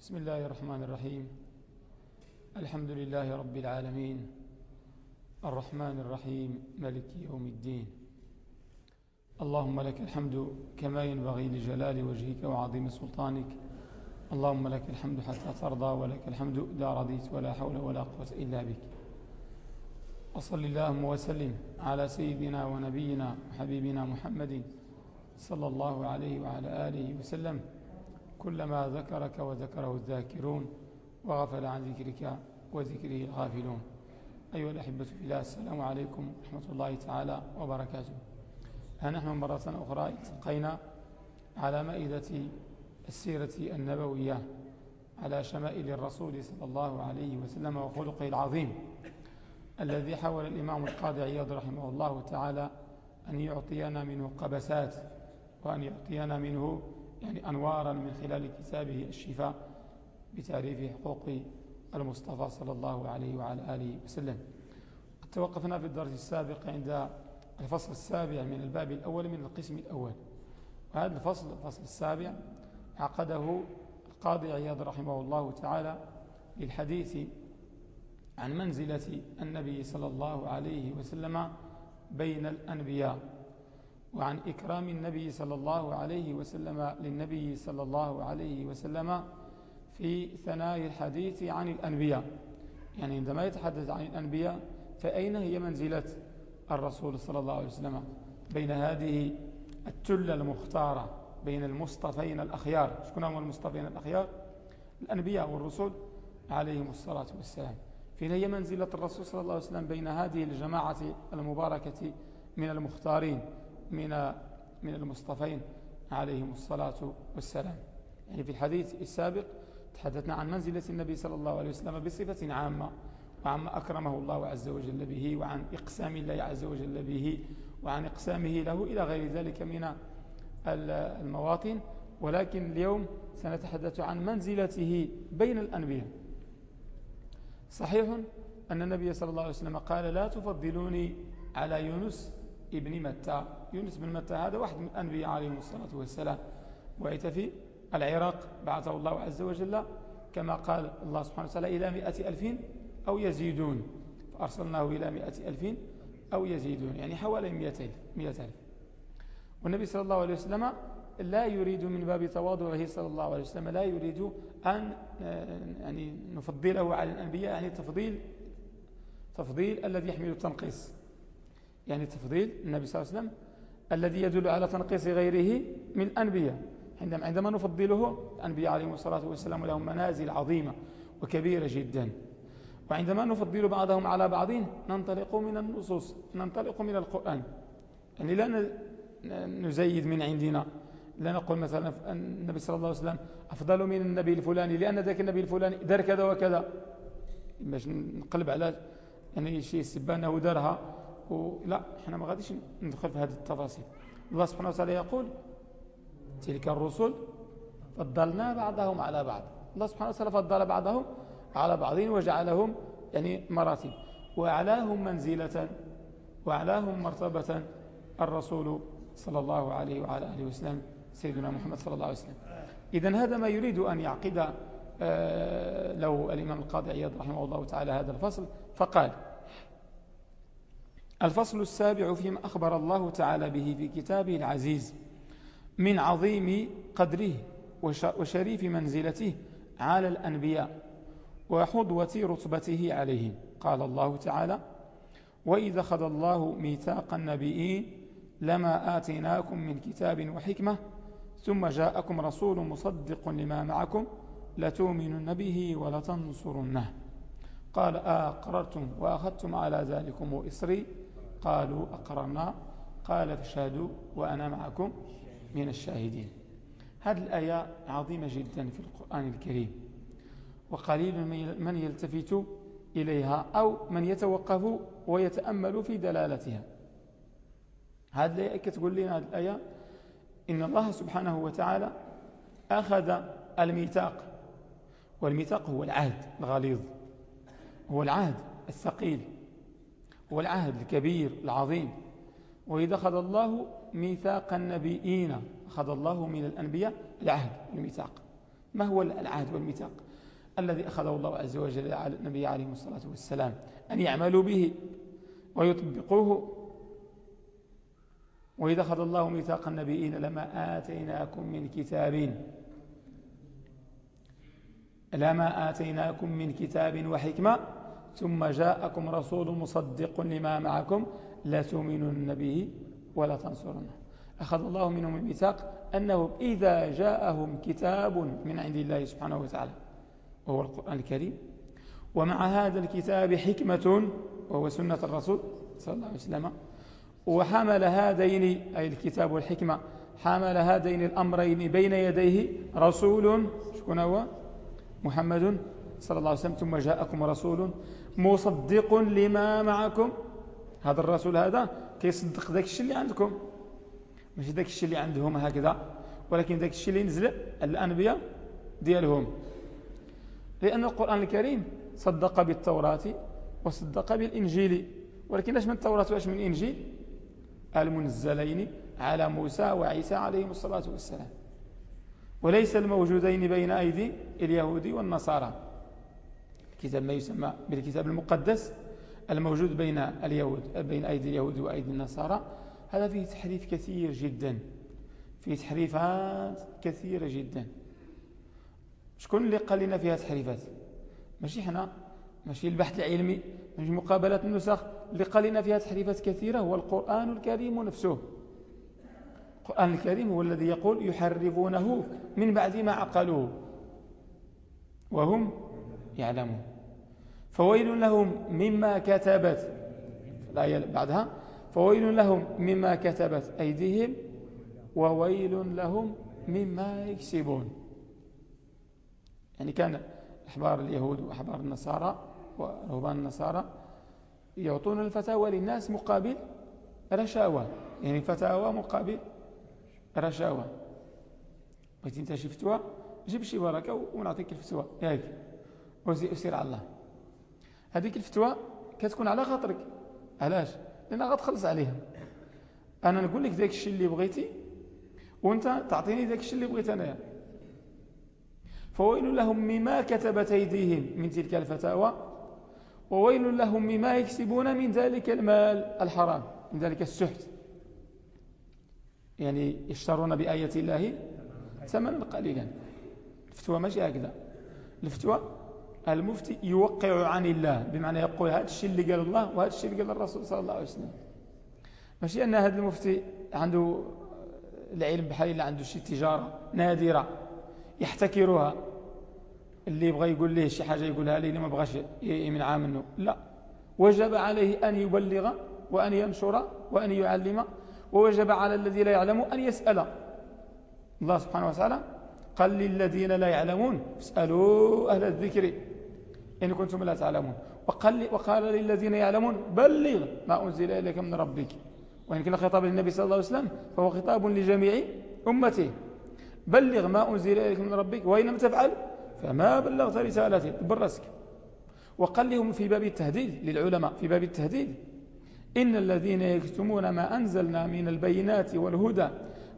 بسم الله الرحمن الرحيم. الحمد لله رب العالمين. الرحمن الرحيم. ملك يوم الدين. اللهم لك الحمد كما ينبغي لجلال وجهك وعظيم سلطانك. اللهم لك الحمد حتى ترضى ولك الحمد إذا رضيت ولا حول ولا قوة إلا بك. وصل اللهم وسلم على سيدنا ونبينا وحبيبنا محمد صلى الله عليه وعلى آله وسلم. كلما ذكرك وذكره الذاكرون وغفل عن ذكرك وذكره الغافلون. أيها الأحبة في الله السلام عليكم ورحمة الله تعالى وبركاته. ها نحن مرة أخرى التقينا على مائدة السيرة النبوية على شمائل الرسول صلى الله عليه وسلم وخلقه العظيم الذي حاول الإمام القاضي عياض رحمه الله تعالى أن يعطينا منه قبسات وأن يعطينا منه يعني أنوارا من خلال كتابه الشفاء بتعريف حقوق المصطفى صلى الله عليه وعلى آله وسلم. قد توقفنا في الدرس السابق عند الفصل السابع من الباب الأول من القسم الأول. وهذا الفصل الفصل السابع عقده القاضي عياض رحمه الله تعالى للحديث عن منزلة النبي صلى الله عليه وسلم بين الأنبياء. وعن إكرام النبي صلى الله عليه وسلم للنبي صلى الله عليه وسلم في ثناء الحديث عن الأنبياء. يعني عندما يتحدث عن الأنبياء فأين هي منزلة الرسول صلى الله عليه وسلم؟ بين هذه التلة المختارة بين المصطفين الأخيار. شكون هم المصطفين الأخيار؟ الأنبياء والرسل عليهم الصلاة والسلام. فين هي منزلة الرسول صلى الله عليه وسلم بين هذه الجماعة المباركة من المختارين؟ من من المصطفين عليهم الصلاة والسلام. يعني في الحديث السابق تحدثنا عن منزلة النبي صلى الله عليه وسلم بصفة عامة وعما أكرمه الله عز وجل به وعن إقسام الله عز وجل به وعن إقسامه له إلى غير ذلك من المواطن. ولكن اليوم سنتحدث عن منزلته بين الأنبياء. صحيح أن النبي صلى الله عليه وسلم قال لا تفضلوني على يونس ابن متى. يونس بن متى هذا واحد من الأنبياء عليهم الصلاة والسلام. وعيت في العراق بعثه الله عز وجل كما قال الله سبحانه وتعالى إلى مئة ألف أو يزيدون. فأرسلناه إلى مئة ألف أو يزيدون يعني حوالي مئة ألف. والنبي صلى الله عليه وسلم لا يريد من باب تواضعه صلى الله عليه وسلم لا يريد أن يعني نفضله على الأنبياء يعني تفضيل تفضيل الذي يحمل التنقيص. يعني تفضيل النبي صلى الله عليه وسلم الذي يدل على تنقيص غيره من الأنبياء عندما عندما نفضله الأنبياء عليهم الصلاة والسلام لهم منازل عظيمة وكبيرة جدا. وعندما نفضل بعضهم على بعض ننطلق من النصوص ننطلق من القرآن. يعني لا نزيد من عندنا. لا نقول مثلا النبي صلى الله عليه وسلم أفضل من النبي الفلاني لأن ذاك النبي الفلاني دار كذا وكذا. باش نقلب على يعني شيء سبانة دارها لا إحنا ما غاديش ندخل في هذه التفاصيل. الله سبحانه وتعالى يقول تلك الرسل فضلنا بعضهم على بعض. الله سبحانه وتعالى فضل بعضهم على بعض وجعلهم يعني مراتب. وأعلاهم منزلة وأعلاهم مرتبة الرسول صلى الله عليه وعلى آله وسلم سيدنا محمد صلى الله عليه وسلم. إذا هذا ما يريد أن يعقد آه، لو الإمام القاضي عياض رحمه الله تعالى هذا الفصل فقال الفصل السابع فيما أخبر الله تعالى به في كتابه العزيز من عظيم قدره وشريف منزلته على الأنبياء وحضوة رتبته عليهم. قال الله تعالى وإذا خذ الله ميثاق النبيين لما آتيناكم من كتاب وحكمة ثم جاءكم رسول مصدق لما معكم لتؤمنن به ولتنصرنه. قال أقررتم وأخذتم على ذلكم إسري قالوا أقررنا قال فاشهدوا وأنا معكم من الشاهدين. هذه الآية عظيمة جدا في القرآن الكريم. وقليل من يلتفت إليها أو من يتوقف ويتأمل في دلالتها. هذه الآية كتقول لنا هذه الآية؟ إن الله سبحانه وتعالى أخذ الميثاق والميثاق هو العهد الغليظ هو العهد الثقيل. هو العهد الكبير العظيم. وإذا أخذ الله ميثاق النبيين أخذ الله من الأنبياء العهد الميثاق. ما هو العهد والميثاق؟ الذي أخذه الله عز وجل على النبي عليه الصلاة والسلام. أن يعملوا به ويطبقوه. وإذا أخذ الله ميثاق النبيين لما آتيناكم من كتاب. لما آتيناكم من كتاب وحكمة. ثم جاءكم رسول مصدق لما معكم لا تؤمنون به ولا تنصرونه أخذ الله منهم الميثاق أنه إذا جاءهم كتاب من عند الله سبحانه وتعالى وهو القرآن الكريم. ومع هذا الكتاب حكمة وهو سنة الرسول صلى الله عليه وسلم. وحمل هذين أي الكتاب والحكمة حمل هذين الأمرين بين يديه رسول شكون هو محمد صلى الله عليه وسلم. ثم جاءكم رسول مصدق لما معكم. هذا الرسول هذا كيصدق ذاك الشيء اللي عندكم. ماشي ذاك الشيء اللي عندهم هكذا ولكن ذاك الشيء اللي نزل الأنبياء ديالهم. لأن القرآن الكريم صدق بالتوراة وصدق بالإنجيل. ولكن إيش من التوراة وأش من الإنجيل؟ المنزلين على موسى وعيسى عليهم الصلاة والسلام. وليس الموجودين بين أيدي اليهود والنصارى. كتاب ما يسمى بالكتاب المقدس الموجود بين اليهود بين أيدي اليهود وأيدي النصارى. هذا فيه تحريف كثير جدا فيه تحريفات كثيرة جدا. شكون اللي قال لنا فيها تحريفات؟ ماشي إحنا ماشي البحث العلمي ماشي مقابلات النسخ. اللي قال لنا فيها تحريفات كثيرة هو القرآن الكريم نفسه. القرآن الكريم هو الذي يقول يحرفونه من بعد ما عقلوه وهم يعلمون. فويل لهم مما كتبت. الآية بعدها. فويل لهم مما كتبت أيديهم وويل لهم مما يكسبون. يعني كان أحبار اليهود وأحبار النصارى ورهبان النصارى يعطون الفتاوى للناس مقابل رشاوى. يعني فتاوى مقابل رشاوى. بغيت انت شي فتوى جيب شي بركه ونعطيك الفتوى. ياك. وسير على الله. هذيك الفتوى كتكون على خاطرك. علاش؟ لأن غتخلص عليها. أنا نقول لك داك الشيء اللي بغيتي وأنت تعطيني داك الشيء اللي بغيت أنايا. فويل لهم مما كتبت أيديهم من تلك الفتاوى وويل لهم مما يكسبون من ذلك المال الحرام من ذلك السحت. يعني يشترون بآية الله ثمنا قليلا. الفتوى ماشي هكذا. الفتوى المفتي يوقع عن الله بمعنى يقول هذا الشيء اللي قال الله وهذا الشيء اللي قال الرسول صلى الله عليه وسلم. ماشي أن هذا المفتي عنده العلم بحال اللي عنده شي تجارة نادرة يحتكرها. اللي يبغى يقول له شي حاجة يقولها لي اللي ما بغاش يمنعها منه. لا. وجب عليه أن يبلغ وأن ينشر وأن يعلم ووجب على الذي لا يعلم أن يسأل. الله سبحانه وتعالى قال للذين لا يعلمون اسألوا أهل الذكر. إن كنتم لا تعلمون. وقال, وقال للذين يعلمون بلغ ما أنزل إليك من ربك. وإن كان خطاب للنبي صلى الله عليه وسلم فهو خطاب لجميع أمته. بلغ ما أنزل إليك من ربك وإن لم تفعل فما بلغت رسالته. برسك وقال لهم في باب التهديد للعلماء في باب التهديد. إن الذين يكتمون ما أنزلنا من البينات والهدى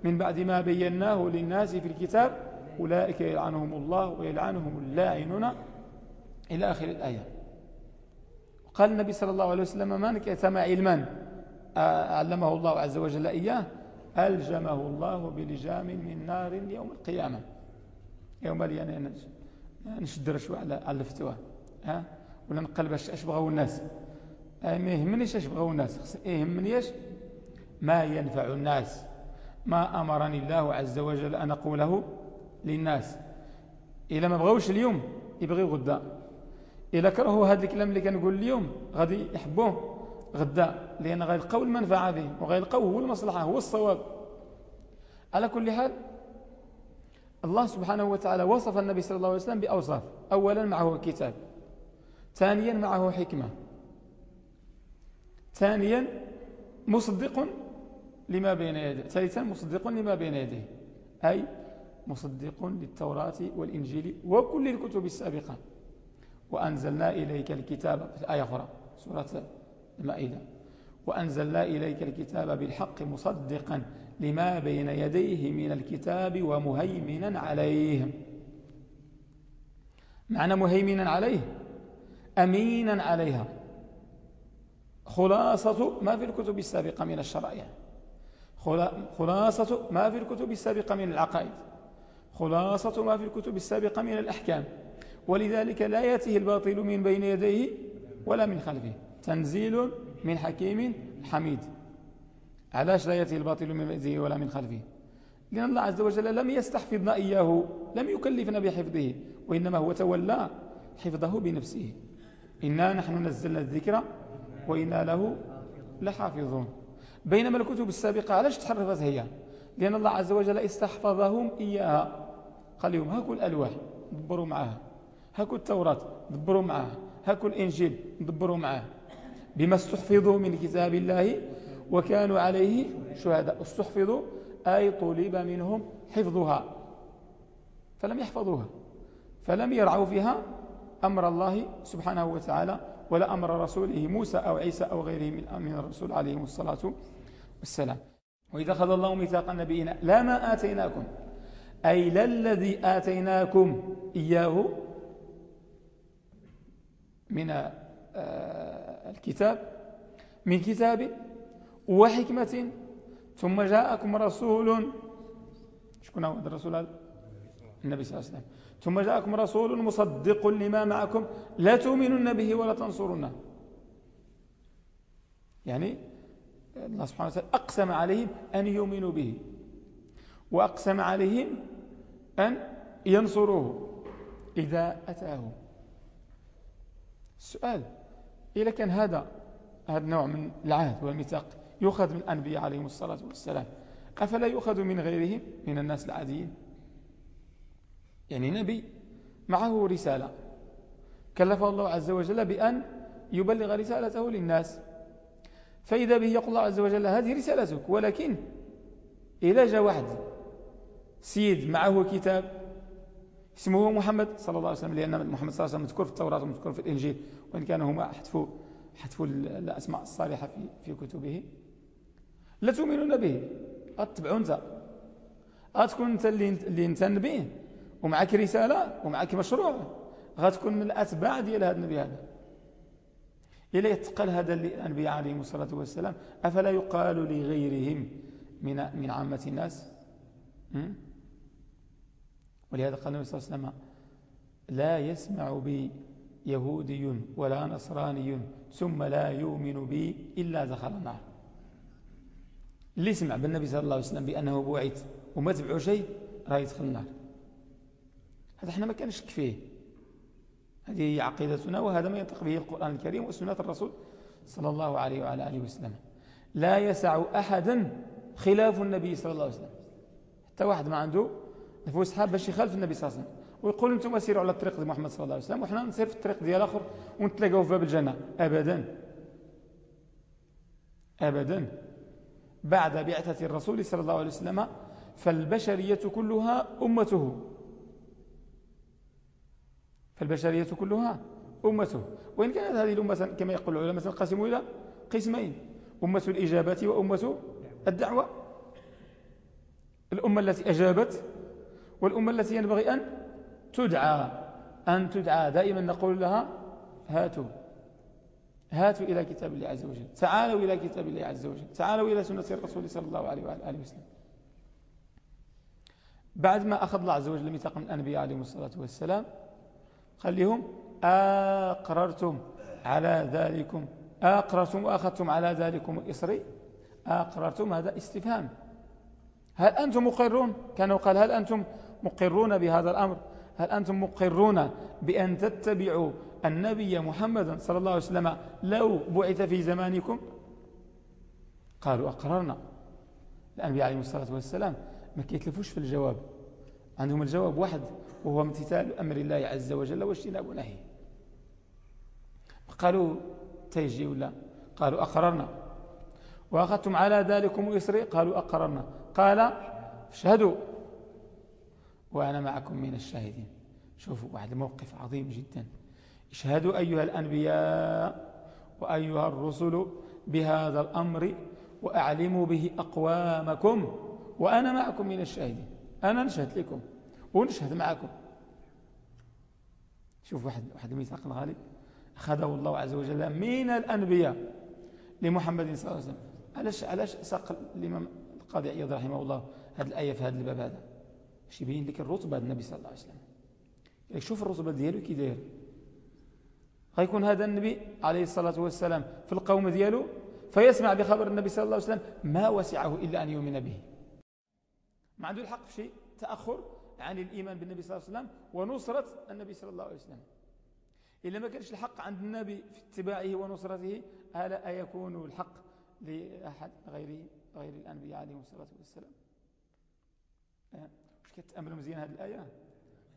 من بعد ما بيناه للناس في الكتاب أولئك يلعنهم الله ويلعنهم اللاعنون إلى آخر الآية. قال النبي صلى الله عليه وسلم من كتم علما؟ علمه الله عز وجل إياه. ألجمه الله بلجام من نار يوم القيامة. يوم اللي نشد شوي على الفتوى ها؟ ولا نقلب اش بغاو الناس. ما يهمنيش اش بغاو الناس يهمني اش؟ ما ينفع الناس. ما أمرني الله عز وجل أن أقوله للناس. إلا ما بغاوش اليوم يبغي غدا. إلا كرهوا هذا الكلام اللي كنقول اليوم غادي يحبوه غدا لأن غيلقاو المنفعة به وغيلقاو هو المصلحة هو الصواب. على كل حال الله سبحانه وتعالى وصف النبي صلى الله عليه وسلم بأوصاف. أولا معه كتاب. ثانيا معه حكمة. ثانيا مصدق لما بين يديه. ثالثا مصدق لما بين يديه. أي مصدق للتوراة والإنجيل وكل الكتب السابقة. وأنزلنا إليك الكتاب في الآية أخرى سورة المائدة. وأنزلنا إليك الكتاب بالحق مصدقا لما بين يديه من الكتاب ومهيمنا عليه. معنى مهيمنا عليه؟ أمينا عليها. خلاصة ما في الكتب السابقة من الشرائع. خلاصة ما في الكتب السابقة من العقائد. خلاصة ما في الكتب السابقة من الأحكام. ولذلك لا يأتيه الباطل من بين يديه ولا من خلفه. تنزيل من حكيم حميد. علاش لا يأتيه الباطل من بين يديه ولا من خلفه؟ لأن الله عز وجل لم يستحفظنا إياه لم يكلفنا بحفظه وإنما هو تولى حفظه بنفسه. إنا نحن نزلنا الذكر وإنا له لحافظون. بينما الكتب السابقة علاش تحرفت هي؟ لأن الله عز وجل استحفظهم إياها. قال لهم هاكو الألواح دبروا معها هاكو التوراة دبروا معها هاكو الإنجيل دبروا معها بما استحفظوا من كتاب الله وكانوا عليه شهداء. استحفظوا أي طلب منهم حفظها. فلم يحفظوها. فلم يرعوا فيها أمر الله سبحانه وتعالى ولا أمر رسوله موسى أو عيسى أو غيره من الرسول عليه الصلاة والسلام. وإذا أخذ الله ميثاق النبيين لا ما آتيناكم. أي لا الذي آتيناكم إياه من آه، الكتاب من كتاب وحكمة ثم جاءكم رسول شكون هو الرسول هذا؟ النبي صلى الله عليه وسلم. ثم جاءكم رسول مصدق لما معكم لا تؤمنون به ولا تنصرونه. يعني الله سبحانه وتعالى أقسم عليهم أن يؤمنوا به وأقسم عليهم أن ينصروه إذا أتاهم. السؤال إذا كان هذا هذا النوع من العهد والميثاق يؤخذ من الأنبياء عليهم الصلاة والسلام أفلا يؤخذ من غيرهم؟ من الناس العاديين. يعني نبي معه رسالة كلفه الله عز وجل بأن يبلغ رسالته للناس. فإذا به يقول الله عز وجل هذه رسالتك ولكن إذا جاء واحد سيد معه كتاب اسمه محمد صلى الله عليه وسلم لأن محمد صلى الله عليه وسلم مذكور في التوراة ومذكور في الإنجيل وإن كانوا هما حذفوا حذفوا الأسماء الصالحة في في كتبه. لا تؤمنون به أتبعوا أنت أتكون أنت اللي انت نبي ومعك رسالة ومعك مشروع. غتكون من الأتباع ديال هذا النبي هذا. إلا يتقل هذا الأنبياء عليهم الصلاة والسلام أفلا يقال لغيرهم من من عامة الناس؟ ولهذا قال النبي صلى الله عليه وسلم لا يسمع بي يهودي ولا نصراني ثم لا يؤمن بي إلا دخل النار. اللي يسمع بالنبي صلى الله عليه وسلم بأنه بعث وما تبعه شيء راه يدخل النار. هذا إحنا ما كانش فيه هذه هي عقيدتنا وهذا ما ينطق به القرآن الكريم وسنة الرسول صلى الله عليه وعلى آله وسلم. لا يسع أحدا خلاف النبي صلى الله عليه وسلم. حتى واحد ما عنده نفوس حاب باش يخالف النبي صلى الله عليه وسلم. ويقول أنتم سيروا على الطريق ديال محمد صلى الله عليه وسلم وحنا نسير في الطريق ديال آخر ونتلاقاو في باب الجنة. ابدا. ابدا. بعد بعثة الرسول صلى الله عليه وسلم فالبشرية كلها أمته. فالبشرية كلها أمته. وإن كانت هذه الأمة كما يقول العلماء تنقسم إلى قسمين أمة الإجابة وأمة الدعوة. الأمة التي أجابت والأمة التي ينبغي أن تدعى أن تدعى. دائما نقول لها هاتوا هاتوا إلى كتاب الله عز وجل. تعالوا إلى كتاب الله عز وجل. تعالوا إلى سنة الرسول صلى الله عليه وآله وسلم. بعد ما أخذ الله عز وجل ميثاق من الأنبياء عليهم الصلاة والسلام قال لهم أقررتم على ذلكم أقررتم وأخذتم على ذلكم الإصري أقررتم. هذا استفهام. هل أنتم مقرون؟ كانوا قال هل أنتم مقرون بهذا الأمر؟ هل أنتم مقرون بأن تتبعوا النبي محمد صلى الله عليه وسلم لو بعث في زمانكم؟ قالوا أقررنا. الأنبياء عليهم الصلاة والسلام ما كيتلفوش في الجواب. عندهم الجواب واحد وهو امتثال أمر الله عز وجل واجتناب نهي قالوا تيجي ولا؟ قالوا أقررنا. وأخذتم على ذلكم إسري قالوا أقررنا. قال اشهدوا وأنا معكم من الشاهدين. شوفوا واحد الموقف عظيم جدا. اشهدوا أيها الأنبياء وأيها الرسل بهذا الأمر وأعلموا به أقوامكم وأنا معكم من الشاهدين. أنا نشهد لكم ونشهد معكم. شوف واحد واحد الميثاق الغالي. أخذه الله عز وجل من الأنبياء لمحمد صلى الله عليه وسلم. علاش علاش ساق الإمام القاضي عياض رحمه الله هذه الآية في هذا الباب هذا؟ باش يبين لك الرتبة النبي صلى الله عليه وسلم. شوف الرتبة ديالو كي داير غيكون هذا النبي عليه الصلاة والسلام في القوم ديالو فيسمع بخبر النبي صلى الله عليه وسلم ما وسعه إلا أن يؤمن به. ما عنده الحق في شيء تأخر عن الإيمان بالنبي صلى الله عليه وسلم ونصرة النبي صلى الله عليه وسلم. إلا ما كانش الحق عند النبي في اتباعه ونصرته ألا يكون الحق لأحد غيره غير الأنبياء عليهم الصلاة والسلام؟ أه؟ مش كتأمل مزيان هذه الآية؟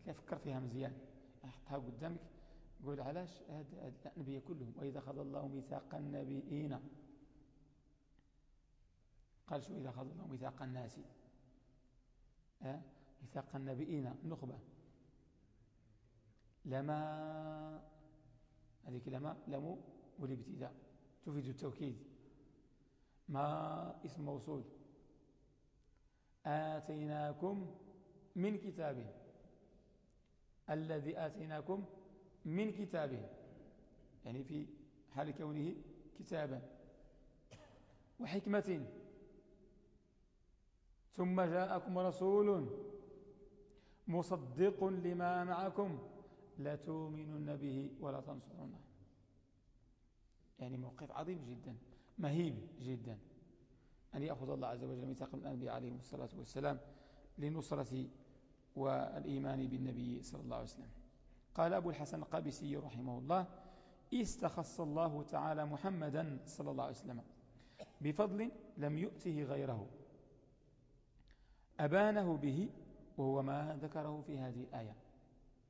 فكر فيها مزيان؟ حطها قدامك قول علاش هذا الأنبياء كلهم؟ وإذا خذ الله ميثاق النبيين. قال شو؟ إذا خذ الله ميثاق الناس. أه؟ ميثاق النبيين. نخبة لما هذيك لما لم والابتداء. تفيد التوكيد. ما اسم موصول. آتيناكم من كتاب الذي آتيناكم من كتاب يعني في حال كونه كتابا وحكمة. ثم جاءكم رسول مصدق لما معكم. لا تؤمنون به ولا تنصرونه. يعني موقف عظيم جدا مهيب جدا. أن يأخذ الله عز وجل ميثاق الأنبياء عليهم الصلاة والسلام لنصرة والإيمان بالنبي صلى الله عليه وسلم. قال أبو الحسن القابسي رحمه الله استخص الله تعالى محمدا صلى الله عليه وسلم بفضل لم يؤته غيره. أبانه به وهو ما ذكره في هذه الآية.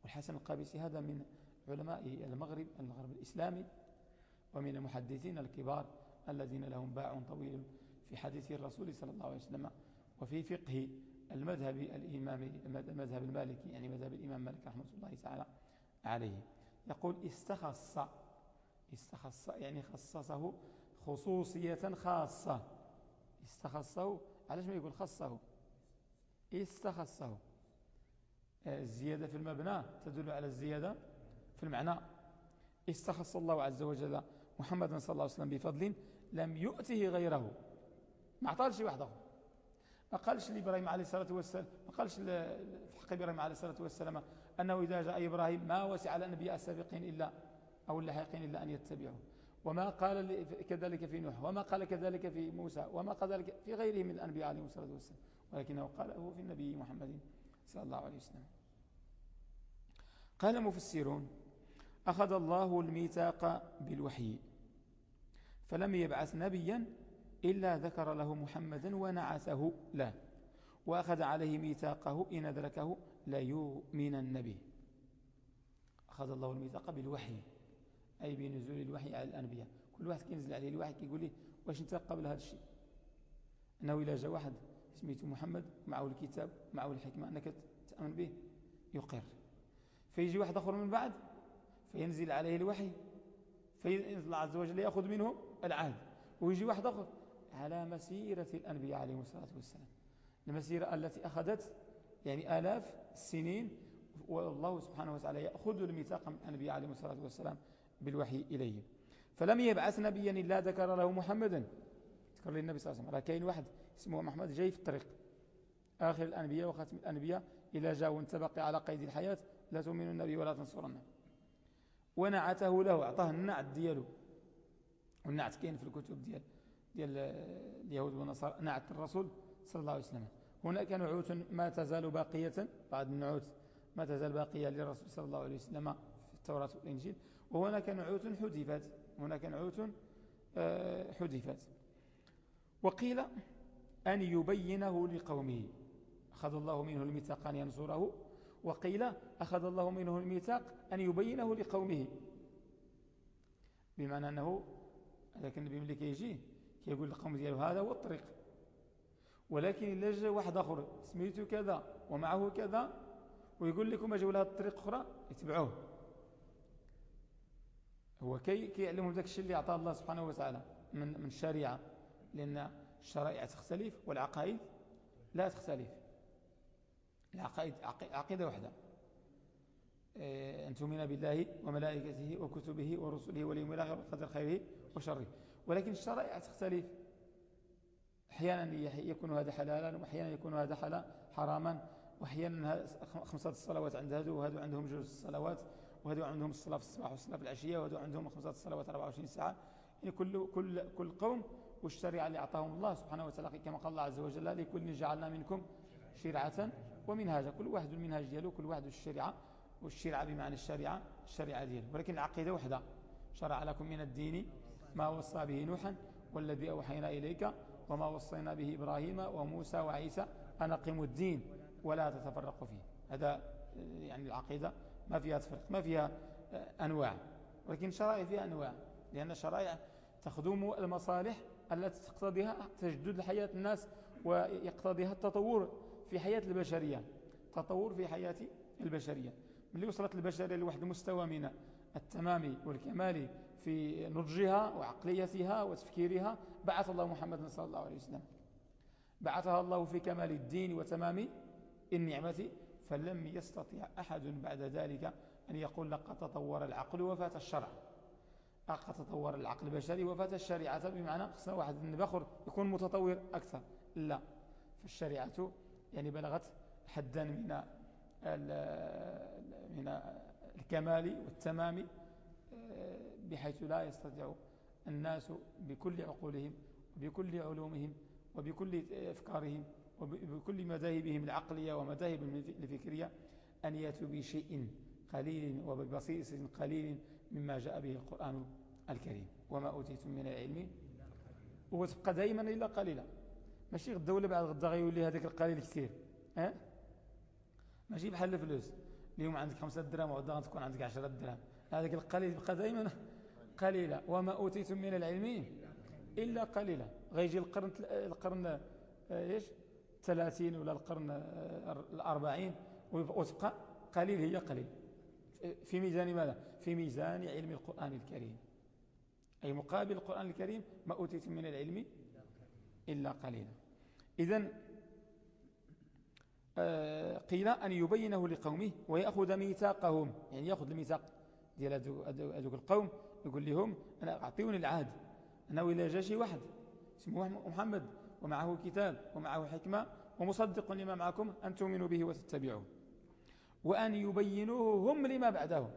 والحسن القابسي هذا من علماء المغرب المغرب الإسلامي ومن المحدثين الكبار الذين لهم باع طويل في حديث الرسول صلى الله عليه وسلم وفي فقه المذهب الإمامي المذهب المالكي يعني مذهب الإمام مالك رحمة الله تعالى عليه. يقول استخص استخص يعني خصصه خصوصية خاصة. استخصه علاش ما يقول خصه؟ استخصه. الزيادة في المبنى تدل على الزيادة في المعنى. استخص الله عز وجل محمد صلى الله عليه وسلم بفضل لم يؤته غيره. ما عطالش واحد اخر ما قالش لإبراهيم عليه الصلاة والسلام ما قالش حق إبراهيم عليه الصلاة والسلام أنه إذا جاء إبراهيم ما وسع الأنبياء السابقين إلا أو اللاحقين إلا أن يتبعوا وما قال كذلك في نوح وما قال كذلك في موسى وما قال ذلك في غيره من الأنبياء عليهم الصلاة والسلام ولكنه قاله في النبي محمد صلى الله عليه وسلم. قال مفسرون أخذ الله الميثاق بالوحي فلم يبعث نبيا إلا ذكر له محمدا ونعثه له وأخذ عليه ميثاقه إن أدركه ليؤمنن به. أخذ الله الميثاق بالوحي أي بنزول الوحي على الأنبياء. كل واحد كينزل عليه الوحي كيقول لي واش أنت قبل هذا الشيء؟ أنه إلا جاء واحد سميته محمد معه الكتاب معه الحكمة أنك تأمن به يقر. فيجي واحد آخر من بعد فينزل عليه الوحي فينزل الله عز وجل يأخذ منه العهد. ويجي واحد آخر على مسيرة الأنبياء عليهم الصلاة والسلام. المسيرة التي أخذت يعني آلاف السنين والله سبحانه وتعالى يأخذ الميثاق من الأنبياء عليهم الصلاة والسلام بالوحي إليه فلم يبعث نبيا إلا ذكر له محمدا ذكر لي النبي صلى الله عليه وسلم. كاين واحد اسمه محمد جاي في الطريق. آخر الأنبياء وخاتم الأنبياء إلى جاء وانت بقي على قيد الحياة لا تؤمن النبي ولا تنصرنه. ونعته له أعطاه النعت دياله. والنعت كاين في الكتب ديال ديال اليهود والنصارى نعت الرسول صلى الله عليه وسلم. هناك نعوت ما تزال باقية بعض النعوت ما تزال باقية للرسول صلى الله عليه وسلم في التوراة والإنجيل. وهناك نعوت حذفت هناك نعوت آه، حذفت. وقيل أن يبينه لقومه. أخذ الله منه الميثاق أن ينصره. وقيل أخذ الله منه الميثاق أن يبينه لقومه. بمعنى أنه لكن النبي ملي كيجي كيقول لقوم ديالو هذا هو الطريق. ولكن إلا جاء واحد آخر سميته كذا ومعه كذا. ويقول لكم أجوا لها الطريق أخرى؟ اتبعوه. هو كي كيعلمهم ذاك الشيء اللي أعطاه الله سبحانه وتعالى من من الشريعة لأن الشرائع تختلف والعقائد لا تختلف. العقائد عقيدة واحدة. إيه، أن تؤمن بالله وملائكته وكتبه ورسله واليوم الآخر وقدر خيره وشره. ولكن الشرائع تختلف. أحيانا يكون هذا حلالا وأحيانا يكون هذا حراما. وأحيانا خمسة الصلوات عند هذو وهذو عندهم جلوس الصلوات وهذو عندهم الصلاة في الصباح والصلاة في العشية وهذو عندهم خمسة الصلوات 24 ساعة. يعني كل, كل, كل قوم والشريعة اللي أعطاهم الله سبحانه وتعالى كما قال الله عز وجل لكل جعلنا منكم شرعة ومنهاجا. كل واحد المنهاج ديالو كل واحد الشريعة والشريعة بمعنى الشريعة الشريعة ديالو. ولكن العقيدة وحدة. شرع لكم من الدين ما وصى به نوحا والذي أوحينا إليك وما وصينا به إبراهيم وموسى وعيسى أن أقيموا الدين ولا تتفرقوا فيه. هذا يعني العقيدة ما فيها تفرق ما فيها أنواع ولكن الشرائع فيها أنواع لأن الشرائع تخدم المصالح التي تقتضيها تجدد حياة الناس ويقتضيها التطور في حياة البشرية تطور في حياة البشرية. اللي وصلت البشرية لواحد المستوى من التمام والكمال في نضجها وعقليتها وتفكيرها. بعث الله محمد صلى الله عليه وسلم. بعثها الله في كمال الدين وتمام النعمة فلم يستطيع أحد بعد ذلك أن يقول لقد تطور العقل وفات الشرع. لقد تطور العقل البشري وفات الشريعة بمعنى خصنا واحد النبخر يكون متطور أكثر. لا فالشريعة يعني بلغت حدا من من الكمال والتمام بحيث لا يستطيع الناس بكل عقولهم وبكل علومهم وبكل أفكارهم وبكل مذاهبهم العقلية ومذاهب الفكرية أن يأتوا بشيء قليل وببصيص قليل مما جاء به القرآن الكريم. وما أوتيتم من العلم وتبقى دائما إلا قليلا. ماشي غدا ولا بعد غدا غيولي هذاك القليل كثير ها؟ ماشي بحال الفلوس. اليوم عندك خمسة درهم وغدا تكون عندك عشرة درهم هذاك القليل يبقى دائما قليلا وما أوتيتم من العلم إلا قليلا. غيجي القرن القرن آه، إيش؟ 30 ولا القرن آه، الأربعين وتبقى قليل هي قليل. في ميزان ماذا؟ في ميزان علم القرآن الكريم. أي مقابل القرآن الكريم ما أوتيتم من العلم إلا قليلا. إذن آه، قيل أن يبينه لقومه ويأخذ ميثاقهم. يعني يأخذ الميثاق ديال هذوك القوم يقول لهم أنا أعطيوني العهد. أنه إلى جاء شي واحد اسمه محمد ومعه كتاب ومعه حكمة ومصدق لما معكم أن تؤمنوا به وتتبعوه. وأن يبينوه هم لما بعدهم.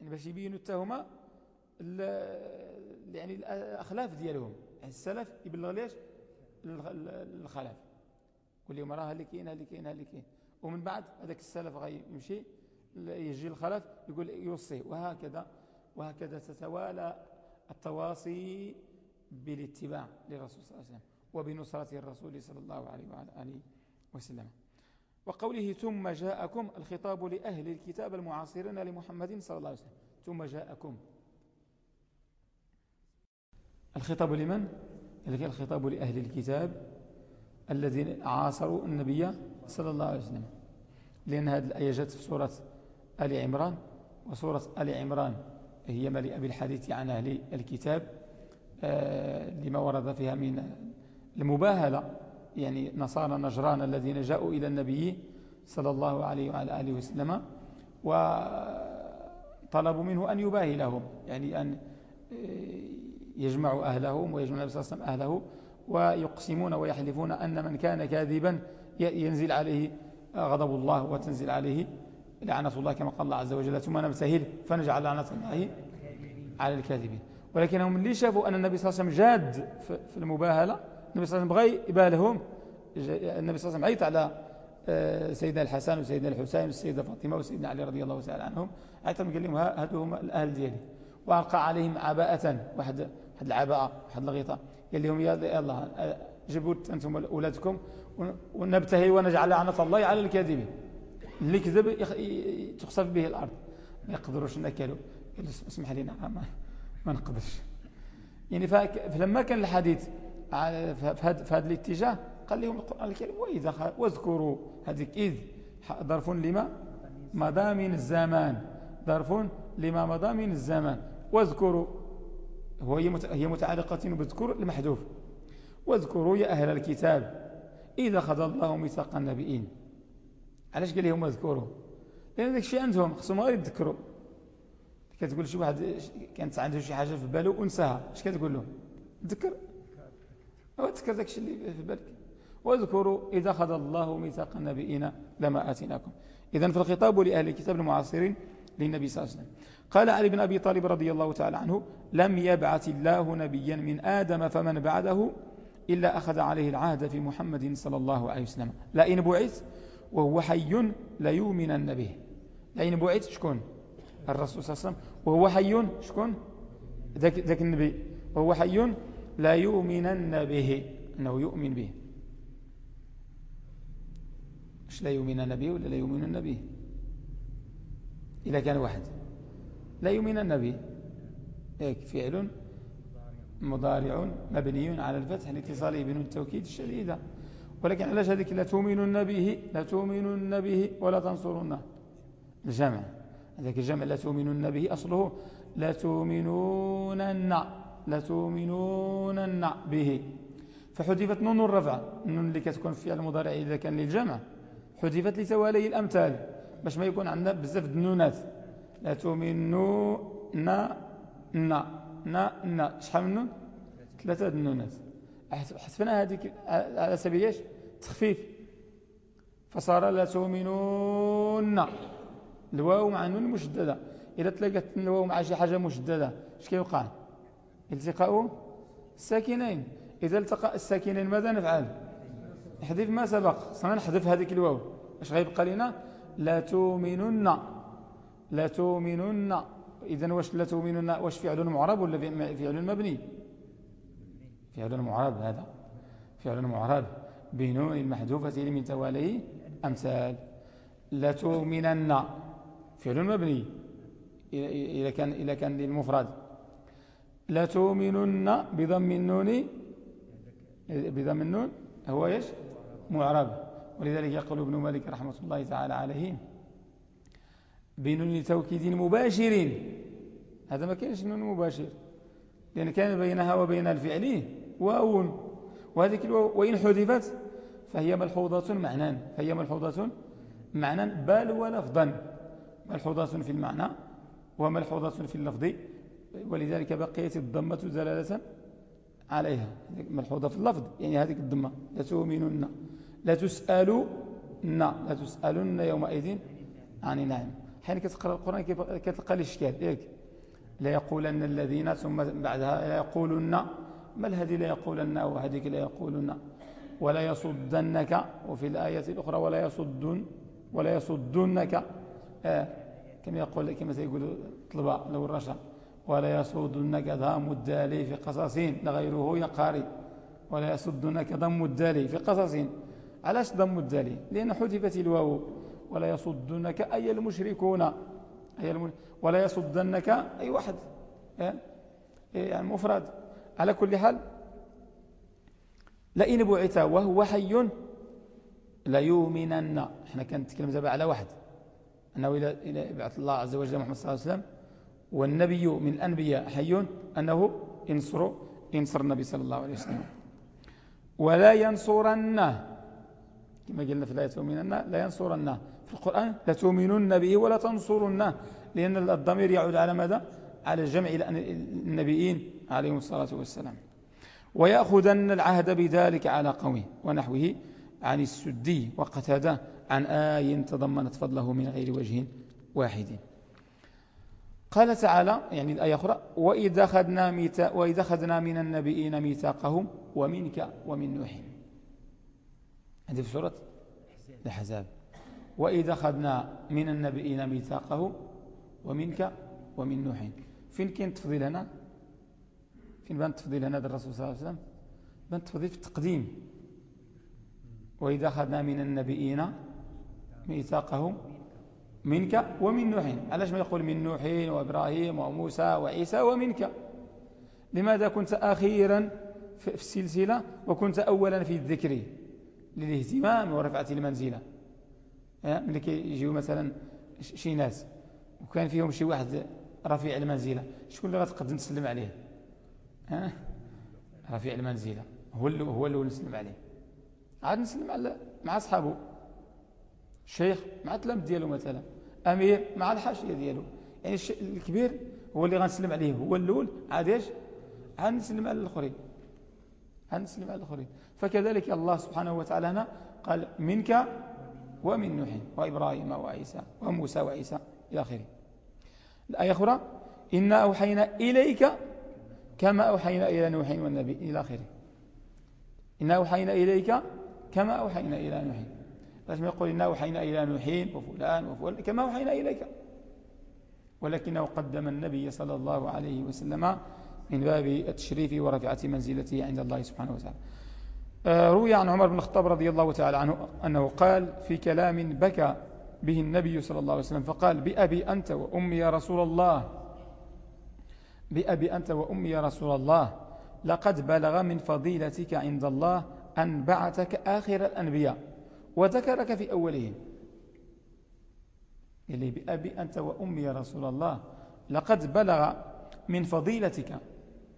يعني باش يبينوا التهمة يعني الأخلاف ديالهم. يعني السلف يبلغ ليش؟ الخلاف. يقول لهم راه اللي كاين اللي كاين اللي كاين. ومن بعد هذاك السلف غيمشي يجي الخلف يقول يوصي وهكذا وهكذا تتوالى التواصي بالاتباع للرسول صلى الله عليه وسلم وبنصرة الرسول صلى الله عليه وعلى آله وسلم. وقوله ثم جاءكم الخطاب لأهل الكتاب المعاصرين لمحمد صلى الله عليه وسلم. ثم جاءكم. الخطاب لمن؟ الخطاب لأهل الكتاب الذين عاصروا النبي صلى الله عليه وسلم. لأن هذه الآية جاءت في سورة آل عمران وسورة آل عمران هي مليئة بالحديث عن أهل الكتاب آه، لما ورد فيها من المباهلة يعني نصارى نجران الذين جاءوا إلى النبي صلى الله عليه وعلى آله وسلم وطلبوا منه أن يباهلهم يعني أن آه، يجمع أهلهم ويجمع النبي صلى الله عليه وسلم أهله ويقسمون ويحلفون أن من كان كاذبا ينزل عليه غضب الله وتنزل عليه لعنة الله كما قال الله عز وجل ثم نبتهل فنجعل لعنة الله على الكاذبين. ولكنهم اللي شافوا أن النبي صلى الله عليه وسلم جاد في المباهلة النبي صلى الله عليه وسلم بغى يبالهم النبي صلى الله عليه وسلم عيط على آه، سيدنا الحسن وسيدنا الحسين والسيدة فاطمة وسيدنا علي رضي الله تعالى عنهم عيط قال لهم هذو هم الأهل ديالي. وألقى عليهم عباءة واحد واحد العباءة واحد الغيطة قال لهم يلا جيبوا أنتم أولادكم ونبتهي ونجعل لعنة الله على الكاذبين. اللي كذب تخسف به الأرض. ما يقدروش نكلوا اسمح لنا ما, ما نقدرش. يعني فلما كان الحديث في هذا الاتجاه قال لهم القرآن الكريم وإذا واذكروا هذيك إذ ظرف لما؟ مضى من الزمان. ظرف لما مضى من الزمان. واذكروا هو هي متعلقة بذكر المحذوف. واذكروا يا أهل الكتاب إذا خذ الله ميثاق النبيين. علاش قال لهم اذكروا لأن ذاك الشيء عندهم خصهم غير يتذكروا كتقول شي واحد كانت عنده شي حاجة في باله ونساها اش كتقول له تذكر أو تذكر ذاك الشيء اللي في بالك. واذكروا إذا أخذ الله ميثاق النبيين لما آتيناكم. إذا فالخطاب لأهل الكتاب المعاصرين للنبي صلى الله عليه وسلم. قال علي بن أبي طالب رضي الله تعالى عنه لم يبعث الله نبيا من آدم فمن بعده إلا أخذ عليه العهد في محمد صلى الله عليه وسلم. لئن بعث وهو حي ليؤمنن به. لئن بعث شكون؟ الرسول صلى الله عليه وسلم. وهو حي شكون؟ ذاك, ذاك النبي. وهو حي لا يؤمنن به. أنه يؤمن به. مش لا يؤمنن به ولا لا يؤمنن به. إذا كان واحد. لا يؤمنن به. هيك فعل مضارع مبني على الفتح لاتصاله بنون التوكيد الشديدة ولكن علاش هذيك لا تؤمنن به لا تؤمنن به ولا تنصرنه؟ الجمع. هذاك الجمع لا تؤمنن به أصله لا تؤمنونن لا تؤمنونن به. فحذفت نون الرفع النون اللي كتكون في المضارع إذا كان للجمع. حذفت لتوالي الأمثال باش ما يكون عندنا بزاف النونات. لا تؤمنون ن نا نا شحال من نون؟ ثلاثة النونات. حسبنا هذيك على سبيل إيش؟ تخفيف. فصار لا تؤمنون. الواو مع النون مشددة. إذا تلاقت الواو مع شي حاجة مشددة اش كيوقع؟ التقاء الساكنين إذا التقى الساكنين ماذا نفعل؟ نحذف ما سبق. صنع نحذف هذيك الواو. اش غيبقى لنا؟ لا تؤمنون. لا تؤمنون. إذا واش لا تؤمنون؟ واش فعل معرب ولا فعل مبني؟ فعل معرب هذا فعل معرب بنون المحذوفة من تواليه أمثال. لا تؤمنن فعل مبني إذا كان إذا كان للمفرد لا تؤمنن بضم النون بضم النون هو إيش؟ معرب ولذلك يقول ابن مالك رحمة الله تعالى عليه بنون توكيد مباشر. هذا ما كانش نون مباشر لأن كان بينها وبين الفعل واو وهذه الواو وإن حذفت فهي ملحوظة معنى فهي ملحوظة معنى بل ولفظا. ملحوظة في المعنى وملحوظة في اللفظ. ولذلك بقيت الضمة دلالة عليها. ملحوظة في اللفظ يعني هذه الضمة. لا تؤمنون لا تسألون لا تسألن يومئذ عن نعم حين كتقرأ القرآن كتلقى الإشكال. إيك لا يقولن الذين ثم بعدها لا يقولن ما الهدي لا يقولن وهذيك لا يقولن؟ ولا يصدنك وفي الآية الأخرى ولا يصدن ولا يصدنك. آه كما يقول كما سيقول طلبة لو الرشا ولا يصدنك ضم الدالي في قصصين لغيره يقاري ولا يصدنك ضم الدالي في قصصين علاش ضم الدالي لأن حذفت الواو. ولا يصدنك أي المشركون. أي الم... ولا يصدنك أي واحد. إيه؟ إيه، يعني مفرد. على كل حال لئن بعث وهو حي ليؤمنن إحنا كانت نتكلم زبا على واحد أنه إلى بعث الله عز وجل محمد صلى الله عليه وسلم والنبي من الأنبياء حي أنه ينصر ينصر النبي صلى الله عليه وسلم. ولا ينصرنه كما قلنا في الآية تؤمنن لا ينصرنه في القرآن لا تؤمنن به ولا تنصرنه لأن الضمير يعود على ماذا؟ على جمع النبيين. عليهم الصلاة والسلام. ويأخذن العهد بذلك على قومه ونحوه عن السدي وقتادة عن آي تضمنت فضله من غير وجه واحد. قال تعالى يعني الآية أخرى وإذا خذنا, ميتا وإذا خذنا من النبيين ميثاقهم ومنك ومن نوح. هذه في سورة الحزاب وإذا أخذنا من النبيين ميثاقه ومنك ومن نوح. فين كان تفضيل هنا؟ فين بان تفضيل هنا الرسول صلى الله عليه وسلم؟ بان تفضيل في التقديم. وإذا أخذنا من النبيين ميثاقهم منك ومن نوح. علاش ما يقول من نوح وإبراهيم وموسى وعيسى ومنك؟ لماذا كنت أخيرا في السلسلة وكنت أولا في الذكر للاهتمام ورفعة المنزلة؟ ملي كيجيو مثلا شي ناس وكان فيهم شي واحد رفيع المنزلة شكون اللي غتقدم تسلم عليه؟ ها؟ رفيع المنزلة. هو اللي هو اللي نسلم عليه. عاد نسلم على مع أصحابه. الشيخ مع التلامذ ديالو مثلا. أمير مع الحاشية ديالو. يعني الكبير هو اللي غنسلم عليه. هو الأول. عاد إيش؟ عاد نسلم على الآخرين. عاد نسلم على الآخرين. فكذلك الله سبحانه وتعالى هنا قال منك ومن نوح وإبراهيم وعيسى وموسى وعيسى إلى آخره. الآية أخرى إنا أوحينا إليك كما أوحينا إلى نوح والنبي إلى آخره. إنا أوحينا إليك كما أوحينا إلى نوح. لازم يقول إنا أوحينا إلى نوح وفلان وفلان كما أوحينا إليك. ولكنه قدم النبي صلى الله عليه وسلم من باب التشريف ورفعة منزلته عند الله سبحانه وتعالى. آه، روي عن عمر بن الخطاب رضي الله تعالى عنه أنه قال في كلام بكى به النبي صلى الله عليه وسلم فقال بأبي أنت وأمي يا رسول الله. بأبي أنت وأمي يا رسول الله. لقد بلغ من فضيلتك عند الله أن بعثك آخر الأنبياء وذكرك في أولهم. اللي بأبي أنت وأمي يا رسول الله لقد بلغ من فضيلتك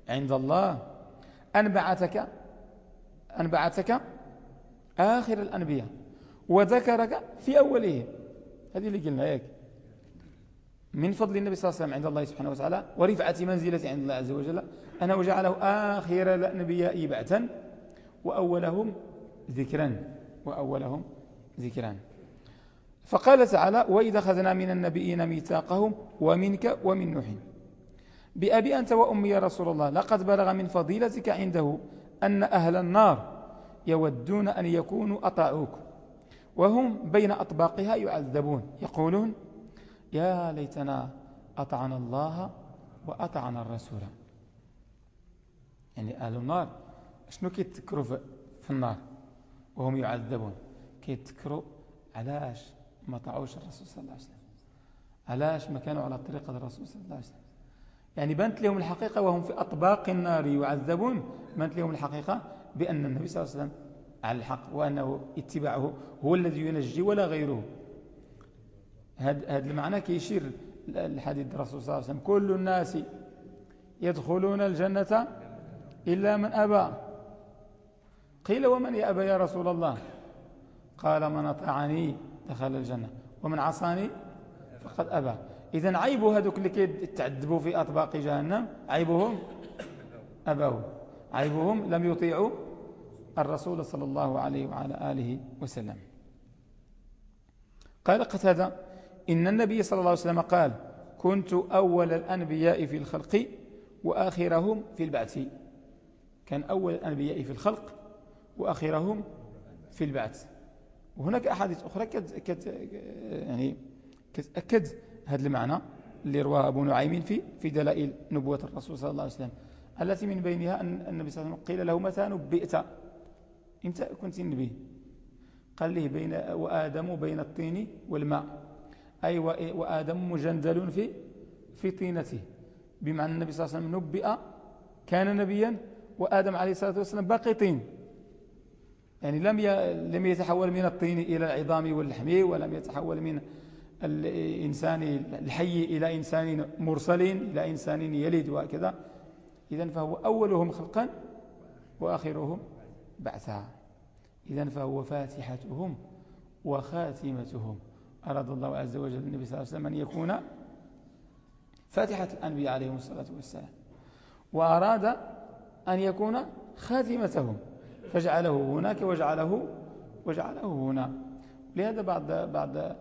عند الله أن بعثك أن بعثك آخر الأنبياء وذكرك في أولهم. هذه اللي قلنا هيك. من فضل النبي صلى الله عليه وسلم عند الله سبحانه وتعالى ورفعة منزلته عند الله عز وجل أنه جعله آخر الأنبياء بعثا وأولهم ذكرا وأولهم ذكرا. فقال تعالى وإذا أخذنا من النبيين ميثاقهم ومنك ومن نوح. بأبي أنت وأمي يا رسول الله لقد بلغ من فضيلتك عنده أن أهل النار يودون أن يكونوا أطاعوك وهم بين أطباقها يعذبون. يقولون يا ليتنا أطعنا الله وأطعنا الرسول. يعني أهل النار شنو كيتذكروا في النار؟ وهم يعذبون. كيتذكروا علاش ما طاعوش الرسول صلى الله عليه وسلم؟ علاش ما كانوا على طريقة الرسول صلى الله عليه وسلم؟ يعني بانت لهم الحقيقة وهم في أطباق النار يعذبون بانت لهم الحقيقة بأن النبي صلى الله عليه وسلم على الحق وأنه اتباعه هو الذي ينجي ولا غيره. هذا المعنى كيشير الحديث الرسول صلى الله عليه وسلم. كل الناس يدخلون الجنة إلا من أبى. قيل ومن يأبى يا رسول الله؟ قال من أطاعني دخل الجنة ومن عصاني فقد أبى. إذا عيب هذوك اللي كيتعذبوا في أطباق جهنم عيبهم أبوا. عيبهم لم يطيعوا الرسول صلى الله عليه وعلى آله وسلم. قال قتادة إن النبي صلى الله عليه وسلم قال كنت أول الأنبياء في الخلق وآخرهم في البعث. كان أول الأنبياء في الخلق وآخرهم في البعث. وهناك أحاديث أخرى كد كد يعني كتأكد هذا المعنى اللي رواه أبو نعيم في في دلائل نبوة الرسول صلى الله عليه وسلم. التي من بينها أن النبي صلى الله عليه وسلم قيل له متى نبئت؟ إمتى كنت نبي؟ قال له بين وآدم بين الطين والماء. أي وآدم مجندل في في طينته. بمعنى النبي صلى الله عليه وسلم نبئ كان نبيا وآدم عليه الصلاة والسلام باقي طين. يعني لم لم يتحول من الطين إلى العظام واللحم ولم يتحول من الإنسان الحي إلى إنسان مرسل إلى إنسان يلد وكذا إذا فهو أولهم خلقا وآخرهم بعثا. إذا فهو فاتحتهم وخاتمتهم. أراد الله عز وجل النبي صلى الله عليه وسلم أن يكون فاتحة الأنبياء عليهم الصلاة والسلام. وأراد أن يكون خاتمتهم. فجعله هناك وجعله وجعله هنا. لهذا بعد بعد آه،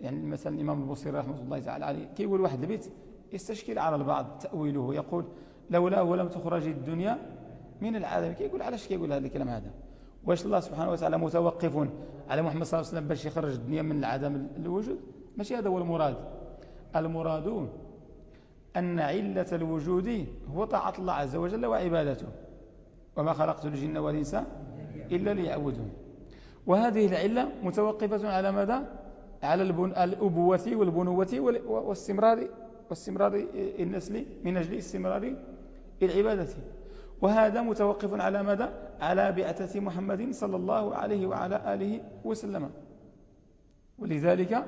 يعني مثلا الإمام البصيري رحمة الله تعالى عليه كيقول واحد البيت يستشكل على البعض تأويله يقول لولاه لم تخرج الدنيا من العالم. كيقول علاش كيقول هذا الكلام هذا؟ واش الله سبحانه وتعالى متوقف على محمد صلى الله عليه وسلم باش يخرج الدنيا من العدم الوجود؟ ماشي هذا هو المراد. المراد أن علة الوجود هو طاعة الله عز وجل وعبادته. وما خلقت الجن والإنس إلا ليعبدون. وهذه العلة متوقفة على ماذا؟ على الأبوة والبنوة واستمرار واستمرار النسل من أجل استمرار العبادة. وهذا متوقف على ماذا؟ على بعثة محمد صلى الله عليه وعلى آله وسلم. ولذلك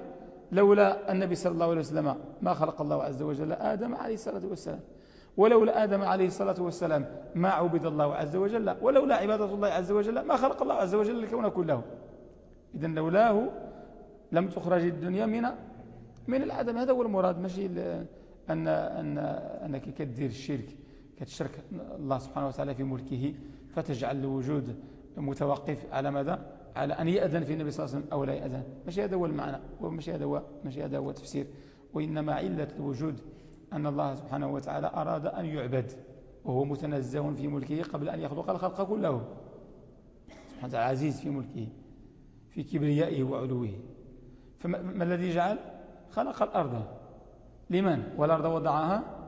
لولا النبي صلى الله عليه وسلم ما خلق الله عز وجل آدم عليه الصلاة والسلام. ولولا آدم عليه الصلاة والسلام ما عبد الله عز وجل ولولا عبادة الله عز وجل ما خلق الله عز وجل الكون كله. إذا لولاه لم تخرج الدنيا من من العدم. هذا هو المراد ماشي أن أن أنك كدير الشرك. كتشرك الله سبحانه وتعالى في ملكه فتجعل الوجود متوقف على ماذا؟ على أن يأذن في النبي صلى الله عليه وسلم أو لا يأذن. ماشي هذا هو المعنى وماشي هذا هو ماشي هذا هو التفسير. وإنما علة الوجود أن الله سبحانه وتعالى أراد أن يعبد وهو متنزه في ملكه قبل أن يخلق الخلق كله. سبحانه وتعالى عزيز في ملكه في كبريائه وعلوه. فما الذي جعل؟ خلق الأرض. لمن؟ والأرض وضعها؟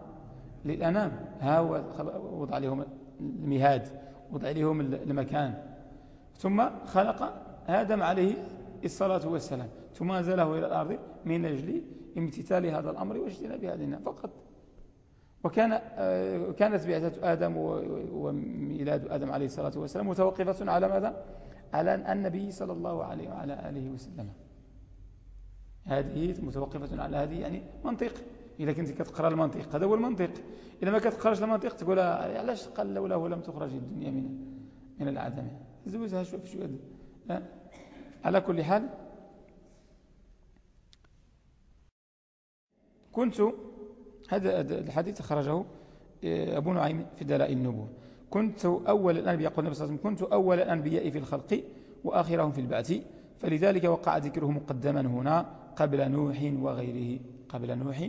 للأنام ها وضع لهم المهاد وضع لهم المكان. ثم خلق آدم عليه الصلاة والسلام. ثم أنزله إلى الأرض من أجل امتثال هذا الأمر واجتناب هذه النعم فقط. وكان آه، كانت بعثة آدم وميلاد آدم عليه الصلاة والسلام متوقفة على ماذا؟ على النبي صلى الله عليه وعلى آله وسلم. هذه متوقفة على هذه يعني منطق. إذا كنت كتقرأ المنطق هذا هو المنطق. إذا ما كتقراش المنطق تقول علاش قال لولا لم تخرج الدنيا من من العدم زوجها شوف شو هذا؟ على كل حال كنت هذا الحديث خرجه آه، أبو نعيم في دلائل النبوة. كنت أول الأنبياء يقول النبي صلى الله عليه وسلم كنت أول الأنبياء في الخلق وآخرهم في البعث. فلذلك وقع ذكره مقدما هنا قبل نوح وغيره قبل نوح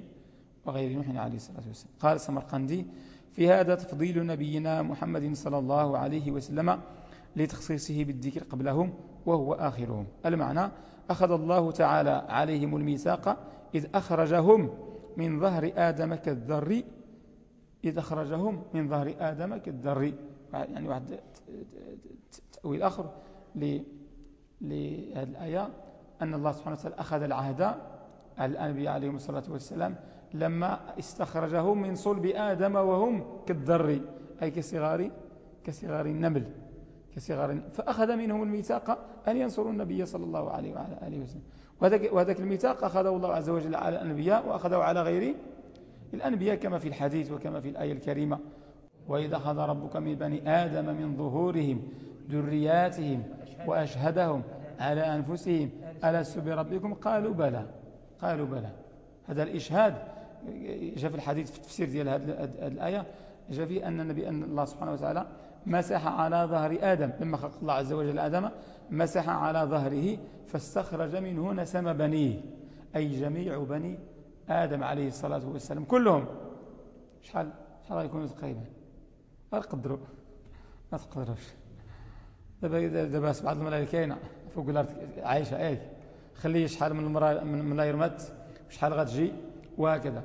وغير نوح عليه الصلاة والسلام. قال سمرقندي في هذا تفضيل نبينا محمد صلى الله عليه وسلم لتخصيصه بالذكر قبلهم وهو آخرهم. المعنى أخذ الله تعالى عليهم الميثاق إذ أخرجهم من ظهر آدم كالذر. إذ أخرجهم من ظهر آدم كالذر. يعني واحد تأويل آخر لهذه الآية أن الله سبحانه وتعالى أخذ العهد على الأنبياء عليهم الصلاة والسلام لما استخرجهم من صلب آدم وهم كالذر أي كصغار كصغار النمل كصغار فأخذ منهم الميثاق أن ينصروا النبي صلى الله عليه وعلى آله وسلم. وهذاك الميثاق أخذه الله عز وجل على الأنبياء وأخذه على غير الأنبياء كما في الحديث وكما في الآية الكريمة. وإذا أخذ ربك من بني آدم من ظهورهم ذرياتهم وأشهدهم على أنفسهم ألست بربكم؟ قالوا بلى. قالوا بلى. هذا الإشهاد جاء في الحديث في التفسير ديال هذه الآية جاء فيه أن النبي أن الله سبحانه وتعالى مسح على ظهر آدم لما خلق الله عز وجل آدم مسح على ظهره فاستخرج منه نسم بنيه أي جميع بني آدم عليه الصلاة والسلام كلهم. شحال شحال يكونوا تقريبا ما تقدروا ما تقدروش. دابا دابا بعض الملايين كاينة فوق الأرض عايشة إيه. خليه شحال من المرا من الملايير مات شحال غتجي؟ وهكذا.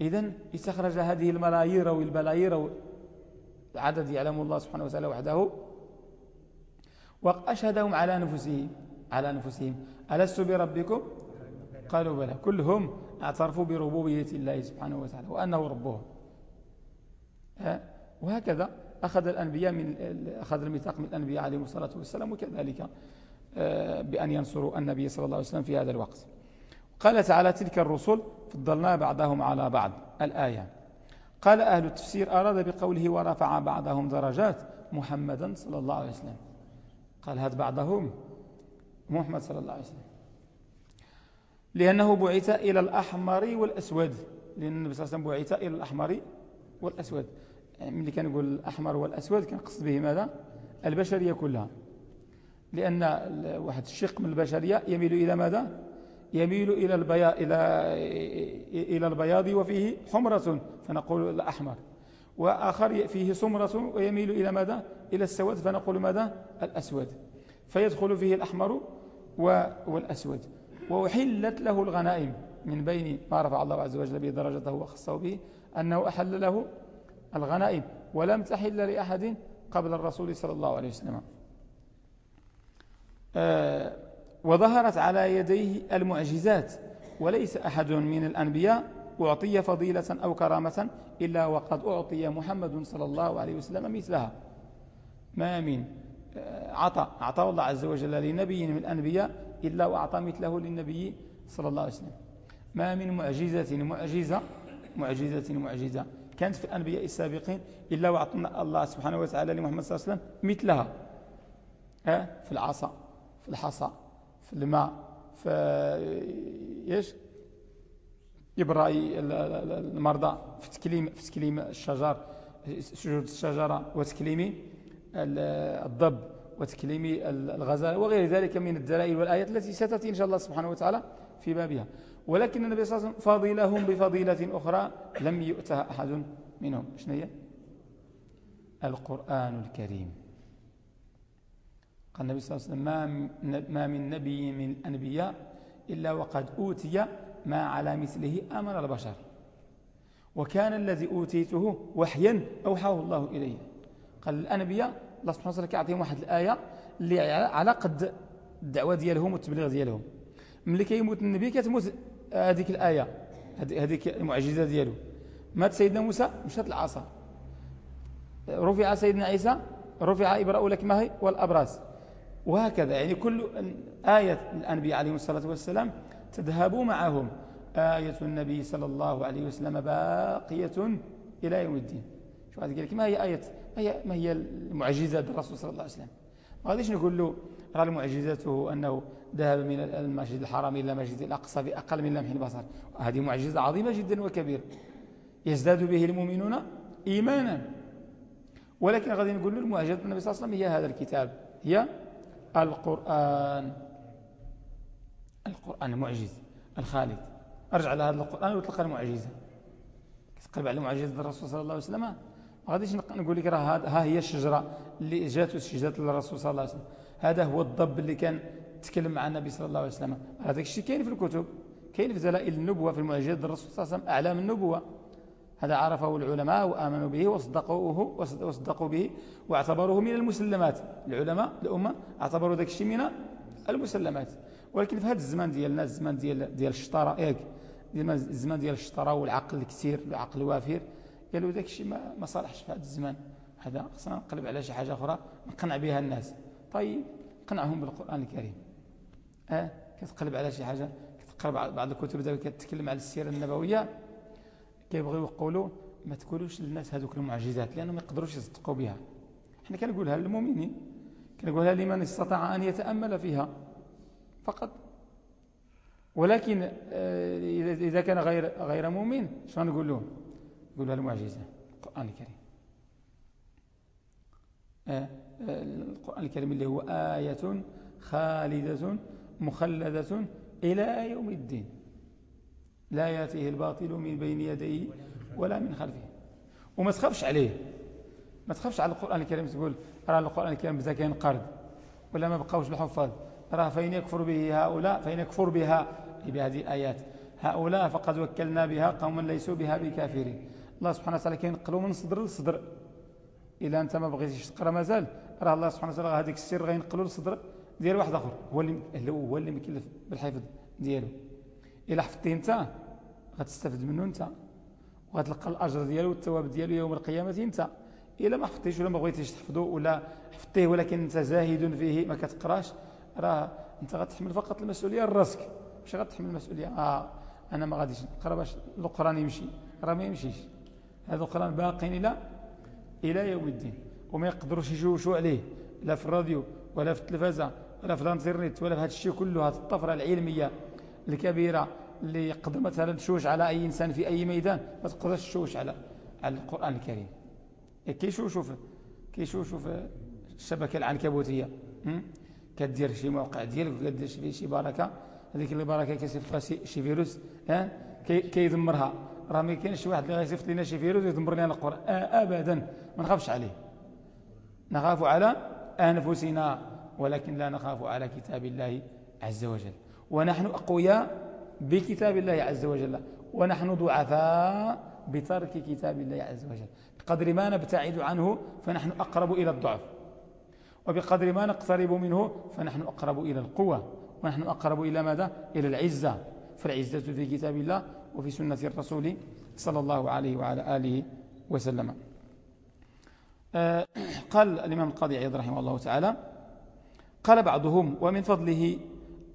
اذا استخرج هذه الملايير والبلايير عدد يعلم الله سبحانه وتعالى وحده وأشهدهم على أنفسهم على أنفسهم ألست بربكم؟ قالوا بلى. كلهم اعترفوا بربوبية الله سبحانه وتعالى وأنه ربهم. وهكذا أخذ الأنبياء من أخذ الميثاق من الأنبياء عليهم الصلاة والسلام وكذلك آه، بأن ينصروا النبي صلى الله عليه وسلم في هذا الوقت. قال تعالى تلك الرسل فضلنا بعضهم على بعض. الآية. قال أهل التفسير أراد بقوله ورفع بعضهم درجات محمدا صلى الله عليه وسلم. قال هذا بعضهم. محمد صلى الله عليه وسلم. لأنه بعث إلى الأحمر والأسود. لأن النبي صلى الله عليه وسلم بعث إلى الأحمر والأسود. يعني ملي كان يقول الأحمر والأسود كان قصد به ماذا؟ البشرية كلها. لأن واحد الشق من البشرية يميل إلى ماذا؟ يميل إلى البياض إلى إلى البياض وفيه حمرة فنقول الأحمر. وآخر فيه سمرة ويميل إلى ماذا؟ إلى السواد فنقول ماذا؟ الأسود. فيدخل فيه الأحمر والأسود. وأحلت له الغنائم من بين ما رفع الله عز وجل به درجته وخصه به أنه أحل له الغنائم ولم تحل لأحد قبل الرسول صلى الله عليه وسلم. آه، وظهرت على يديه المعجزات وليس أحد من الأنبياء أعطي فضيلة أو كرامة إلا وقد أعطي محمد صلى الله عليه وسلم مثلها. ما من آه، عطى الله عز وجل لنبي من الأنبياء إلا وأعطى مثله للنبي صلى الله عليه وسلم. ما من معجزة معجزة معجزة معجزة كانت في الأنبياء السابقين إلا وأعطنا الله سبحانه وتعالى لمحمد صلى الله عليه وسلم مثلها. في العصا في الحصى. في الماء. في إيش يبرأ المرضى في تكليم في تكليم الشجر سجود الشجرة وتكليم الضب وتكليم الغزال وغير ذلك من الدلائل والآيات التي ستأتي إن شاء الله سبحانه وتعالى في بابها. ولكن النبي صلى الله عليه وسلم فضيلهم بفضيلة أخرى لم يؤتها أحد منهم. شنو هي؟ القرآن الكريم. قال النبي صلى الله عليه وسلم ما من نبي من الأنبياء إلا وقد أوتي ما على مثله أمر البشر. وكان الذي أوتيته وحيا أوحاه الله إليه. قال الأنبياء الله سبحانه وتعالى يعطيهم واحد الآية اللي على قد الدعوة ديالهم والتبليغ ديالهم. ملي كيموت النبي كتموت هذيك الآية هذيك المعجزة ديالو. مات سيدنا موسى مشات العصا رفع سيدنا عيسى رفع إبراء الأكمه والأبراس. وهكذا. يعني كل آية الأنبياء عليهم الصلاة والسلام تذهب معهم. آية النبي صلى الله عليه وسلم باقية إلى يوم الدين. شو هذا قال ما هي آية؟ ما هي, ما هي المعجزات الرسول صلى الله عليه وسلم؟ ما غاديش نقول له راه معجزته أنه ذهب من المسجد الحرام إلى المسجد الأقصى في أقل من لمح البصر. هذه معجزة عظيمة جدا وكبيرة. يزداد به المؤمنون إيمانا. ولكن غادي نقول له المعجزة النبي صلى الله عليه وسلم هي هذا الكتاب. هي القرآن. القرآن المعجز الخالد أرجع لهذا القرآن وتلقى المعجزة. تقلب على معجزة الرسول صلى الله عليه وسلم. ما غاديش نقول لك راه ها هي الشجرة اللي جات شجرة الرسول صلى الله عليه وسلم. هذا هو الضب اللي كان تكلم مع النبي صلى الله عليه وسلم. هذا الشيء كاين في الكتب. كاين في دلائل النبوة في المعجزات الرسول صلى الله عليه وسلم. أعلام النبوة. هذا عرفه العلماء وآمنوا به وصدقوه وصدقوا به واعتبروه من المسلمات. العلماء الأمة اعتبروا ذاك الشيء من المسلمات. ولكن في هذا الزمان ديالنا الزمان ديال ديال الشطارة ياك الزمان ديال الشطارة والعقل الكثير العقل الوافر قالوا ذاك الشيء ما, ما صالحش في هذا الزمان. هذا خصنا نقلب على شي حاجة أخرى نقنع بها الناس. طيب قنعهم بالقرآن الكريم. آه كتقلب على شي حاجة كتقرأ بعض الكتب دابا كتكلم على السيرة النبوية. كيبغيو يقولوا ما تقولوش للناس هذوك المعجزات لأنهم ما يقدروش يصدقوا بها. إحنا كنقولها للمؤمنين كنقولها لمن استطاع أن يتأمل فيها فقط. ولكن آه، إذا كان غير غير مؤمن شو نقول له؟ نقول له المعجزة القرآن الكريم. آه، آه، القرآن الكريم اللي هو آية خالدة مخلدة إلى يوم الدين. لا يأتيه الباطل من بين يديه ولا من خلفه. وما تخافش عليه. ما تخافش على القرآن الكريم تقول راه القرآن الكريم بدا كاين قرض ولا ما بقاوش الحفاظ راه فإن يكفر به هؤلاء؟ فإن يكفر بها؟ بهذه الآيات. هؤلاء فقد وكلنا بها قوما ليسوا بها بكافرين الله سبحانه وتعالى كينقلوا من صدر لصدر. إلا أنت ما بغيتيش تقرأ مازال. راه الله سبحانه وتعالى هذيك السر غينقلوا لصدر ديال واحد آخر. هو اللي هو اللي مكلف بالحفظ ديالو. إلا حفظتيه أنت. غتستافد منه أنت وغتلقى الأجر ديالو والثواب ديالو يوم القيامة أنت. إلا ما حفظتيش ولا ما بغيتيش تحفظه ولا حفظتيه ولكن أنت زاهد فيه ما كتقراش راه انت غتحمل فقط المسؤولية لراسك مش غتحمل المسؤولية. آه أنا ما غاديش نقرا باش القرآن يمشي. راه ما يمشيش. هذا القرآن باقين إلى إلى يوم الدين. وما يقدروش يشوشوا عليه. لا في الراديو ولا في التلفازة ولا في الانترنت ولا في هذا الشيء كله هذه الطفرة العلمية الكبيرة اللي يقدر مثلا تشوش على أي إنسان في أي ميدان ما تقدرش تشوش على على القرآن الكريم. كيشوشوا كيشوشوا في الشبكة العنكبوتية كدير شي موقع ديالك وكدير فيه شي بركة هذيك البركة كيصيفطها شي فيروس ها؟ كيدمرها. راه ما كاينش شي واحد اللي غيصيفط لنا شي فيروس يدمر لنا القرآن آه ابدا. ما نخافش عليه. نخاف على أنفسنا ولكن لا نخاف على كتاب الله عز وجل. ونحن أقوياء بكتاب الله عز وجل. ونحن ضعفاء بترك كتاب الله عز وجل. بقدر ما نبتعد عنه فنحن أقرب إلى الضعف. وبقدر ما نقترب منه فنحن أقرب إلى القوة. ونحن أقرب إلى ماذا؟ إلى العزة. فالعزة في كتاب الله وفي سنة الرسول صلى الله عليه وعلى آله وسلم. آه، قال الإمام القاضي عيد رحمه الله تعالى قال بعضهم ومن فضله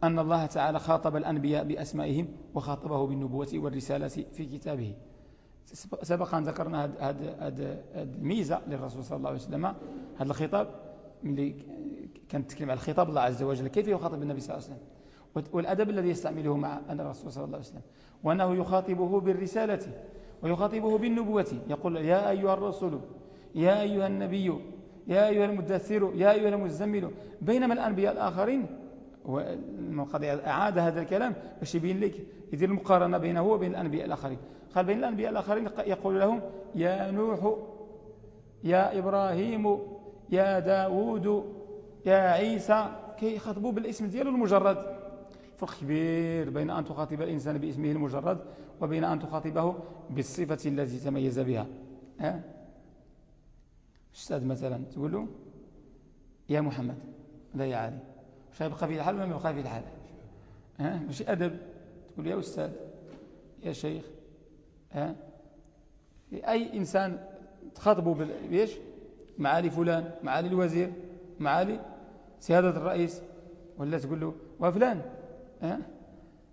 أن الله تعالى خاطب الأنبياء بأسمائهم وخاطبه بالنبوة والرسالة في كتابه. سبق أن ذكرنا هذه الميزة للرسول صلى الله عليه وسلم. هذا الخطاب اللي كانت تكلم على خطاب الله عز وجل. كيف يخاطب النبي صلى الله عليه وسلم؟ والأدب الذي يستعمله مع الرسول صلى الله عليه وسلم. وأنه يخاطبه بالرسالة ويخاطبه بالنبوة. يقول يا أيها الرسول يا أيها النبي يا أيها المدثر يا أيها المزمل. بينما الأنبياء الآخرين وقد أعاد هذا الكلام باش يبين لك يدير المقارنة بينه وبين الأنبياء الآخرين. قال بين الأنبياء الآخرين يقول لهم يا نوح يا إبراهيم يا داود يا عيسى كي يخاطبوا بالاسم ديالو المجرد. فرق كبير بين أن تخاطب الإنسان باسمه المجرد وبين أن تخاطبه بالصفة التي تميز بها. ها؟ أستاذ مثلا تقول له يا محمد لا يا علي. مش هيبقى في الحال ولا يبقى في الحال؟ ها؟ مش أدب. تقول يا أستاذ يا شيخ ها؟ أي إنسان تخاطبه بإيش معالي فلان معالي الوزير معالي سيادة الرئيس ولا تقول له وفلان ها؟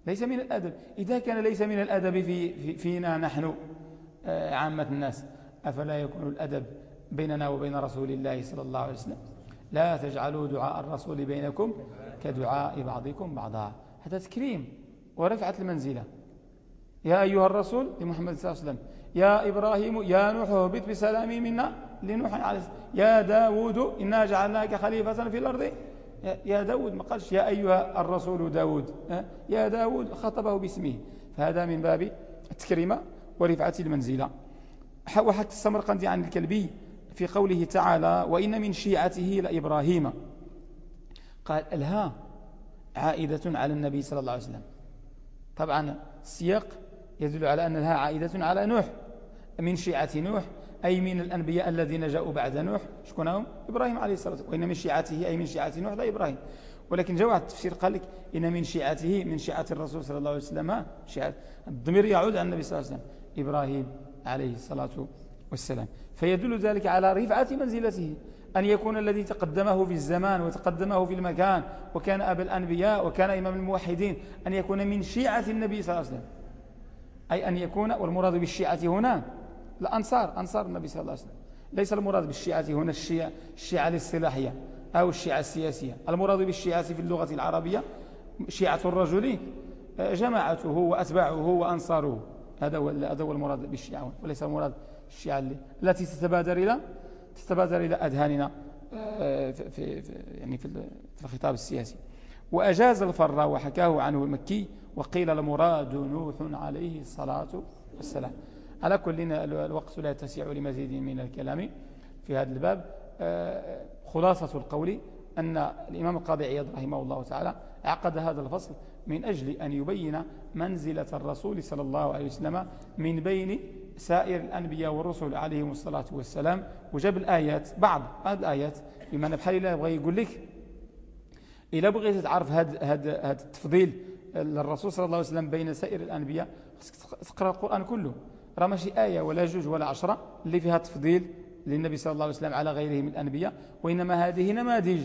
ليس من الأدب. إذا كان ليس من الأدب في في فينا نحن آه، عامة الناس أفلا يكون الأدب بيننا وبين رسول الله صلى الله عليه وسلم؟ لا تجعلوا دعاء الرسول بينكم كدعاء بعضكم بعضا. هذا تكريم ورفعة المنزلة. يا أيها الرسول لمحمد صلى الله عليه وسلم يا إبراهيم يا نوح اهبط بسلام منا لنوح عليه يا داود إنا جعلناك خليفة في الأرض. يا داود ما قالش يا أيها الرسول داود. يا داود خطبه باسمه. فهذا من باب التكريمة ورفعة المنزلة. وحتى السمرقندي عن الكلبي في قوله تعالى وإن من شيعته لإبراهيم. قال الها عائدة على النبي صلى الله عليه وسلم. طبعا السياق يدل على أن الها عائدة على نوح. من شيعة نوح أي من الأنبياء الذين جاءوا بعد نوح. شكون هم؟ إبراهيم عليه الصلاة والسلام. وإن من شيعته أي من شيعة نوح لا إبراهيم. ولكن جاء التفسير قال لك إن من شيعته من شيعة الرسول صلى الله عليه وسلم. شيعة. الضمير يعود على النبي صلى الله عليه وسلم. إبراهيم عليه الصلاة والسلام. فيدل ذلك على رفعة منزلته أن يكون الذي تقدمه في الزمان وتقدمه في المكان وكان أبا الأنبياء وكان إمام الموحدين أن يكون من شيعة النبي صلى الله عليه وسلم. أي أن يكون والمراد بالشيعة هنا الأنصار أنصار النبي صلى الله عليه وسلم. ليس المراد بالشيعة هنا الشيعة, الشيعة الاصطلاحية أو الشيعة السياسية. المراد بالشيعة في اللغة العربية شيعة الرجل جماعته وأتباعه وأنصاره. هذا هو هذا هو المراد بالشيعة وليس المراد الشيعة التي تتبادر إلى تتبادر إلى أذهاننا آه، في, في, يعني في الخطاب السياسي. وأجاز الفر وحكاه عنه المكي وقيل المراد نوح عليه الصلاة والسلام. على كل الوقت لا يتسع لمزيد من الكلام في هذا الباب. آه، خلاصة القول أن الإمام القاضي عياض رحمه الله تعالى عقد هذا الفصل من أجل أن يبين منزلة الرسول صلى الله عليه وسلم من بين سائر الأنبياء والرسل عليهم الصلاة والسلام. وجاب الآيات بعض هذه الآيات بما بحال الله يبغى يقول لك إلا بغيت تعرف هذا هذا التفضيل للرسول صلى الله عليه وسلم بين سائر الأنبياء تقرأ القرآن كله. راه ماشي آية ولا جوج ولا عشرة اللي فيها تفضيل للنبي صلى الله عليه وسلم على غيره من الأنبياء وإنما هذه نماذج.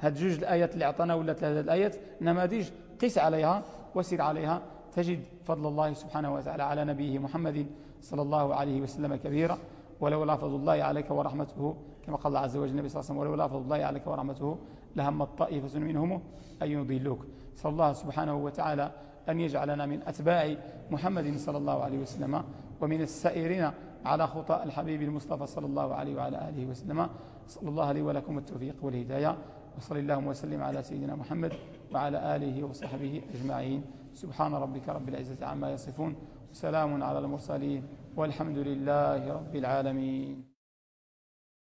هاد جوج الآيات اللي أعطانا ولا ثلاثة الآيات نماذج. قس عليها وسير عليها. تجد فضل الله سبحانه وتعالى على نبيه محمد صلى الله عليه وسلم كبيرا ولولا فضل الله عليك ورحمته كما قال الله عز وجل النبي صلى الله عليه وسلم ولولا فضل الله عليك ورحمته لهم الطائفة منهم أن يضلوك. صلى الله سبحانه وتعالى أن يجعلنا من أتباع محمد صلى الله عليه وسلم ومن السائرين على خطى الحبيب المصطفى صلى الله عليه وعلى آله وسلم. صلى الله لي ولكم التوفيق والهداية وصلى اللهم وسلم على سيدنا محمد وعلى آله وصحبه أجمعين. سبحان ربك رب العزة عما يصفون. وسلام على المرسلين والحمد لله رب العالمين.